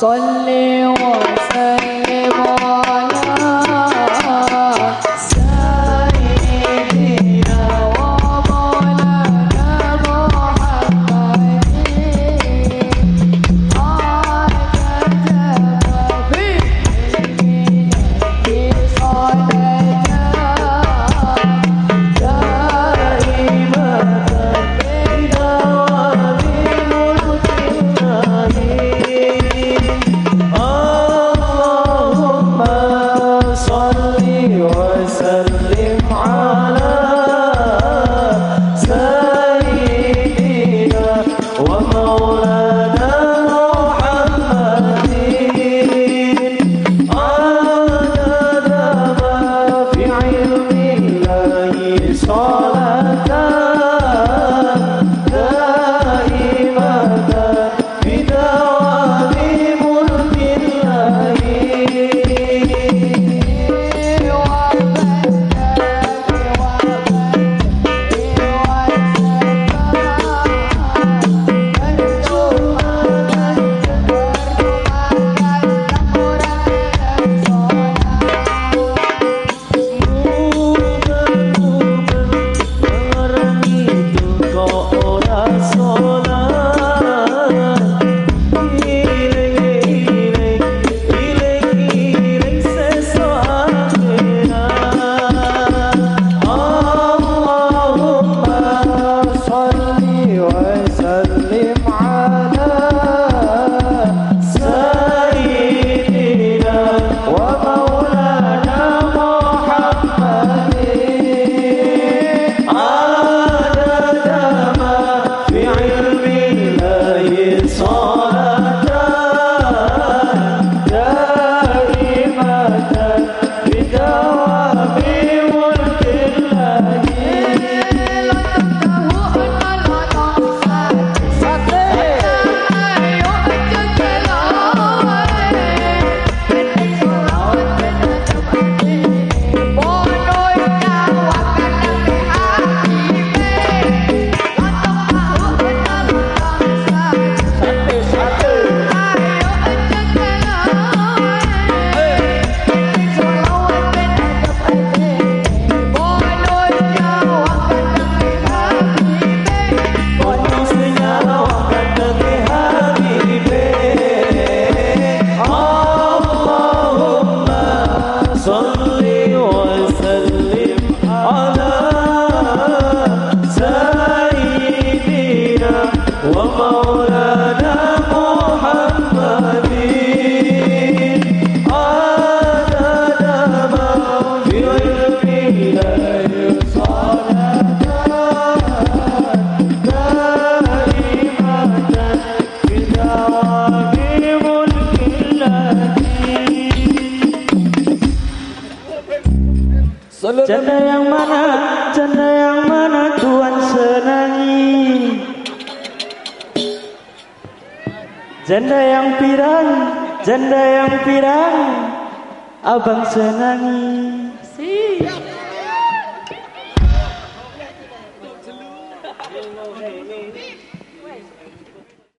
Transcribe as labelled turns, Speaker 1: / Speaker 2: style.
Speaker 1: صلي. Oh, God. Janda yang mana, janda yang mana Tuhan senangi? Janda yang pirang, janda yang pirang? Abang senangi